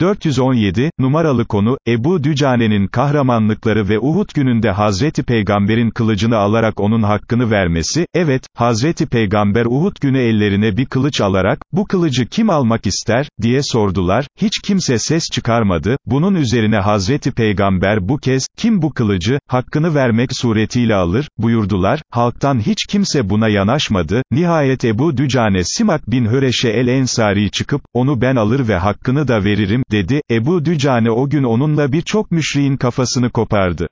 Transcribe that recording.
417, numaralı konu, Ebu Dücane'nin kahramanlıkları ve Uhud gününde Hazreti Peygamber'in kılıcını alarak onun hakkını vermesi, evet, Hazreti Peygamber Uhud günü ellerine bir kılıç alarak, bu kılıcı kim almak ister, diye sordular, hiç kimse ses çıkarmadı, bunun üzerine Hazreti Peygamber bu kez, kim bu kılıcı, hakkını vermek suretiyle alır, buyurdular, halktan hiç kimse buna yanaşmadı, nihayet Ebu Dücane Simak bin Höreşe el-Ensari çıkıp, onu ben alır ve hakkını da veririm, dedi, Ebu Dücane o gün onunla birçok müşriğin kafasını kopardı.